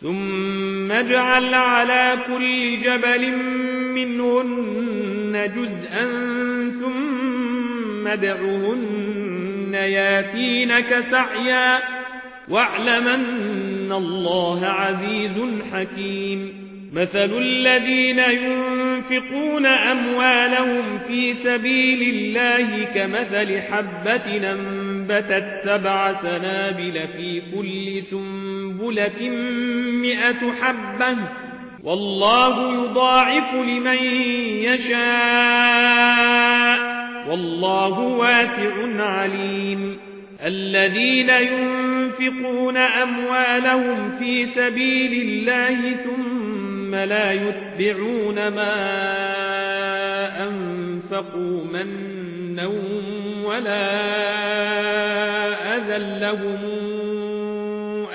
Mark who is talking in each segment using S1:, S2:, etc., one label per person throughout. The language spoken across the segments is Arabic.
S1: ثم اجعل على كل جبل منهن جزءا ثم ادعهن ياتينك سعيا واعلم أن الله عزيز حكيم. مثل الذين ينفقون أموالهم في سبيل الله كمثل حبة أنبتت سبع سنابل في كل سنبلة مئة حبة والله يضاعف لمن يشاء والله واسع عليم الذين ينفقون أموالهم في سبيل الله ثم لا يتبعون ما أنفقوا منا ولا أذى لهم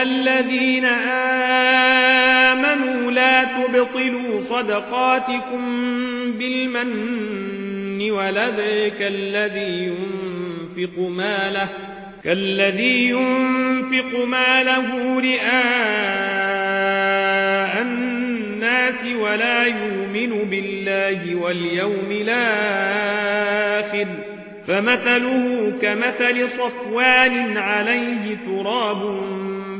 S1: أيها الذين آمنوا لا تبطلوا صدقاتكم بالمن ولذيك الذي ينفق ماله كالذي ينفق ماله رئاء الناس ولا يؤمن بالله واليوم الآخر فمثله كمثل صفوان عليه تراب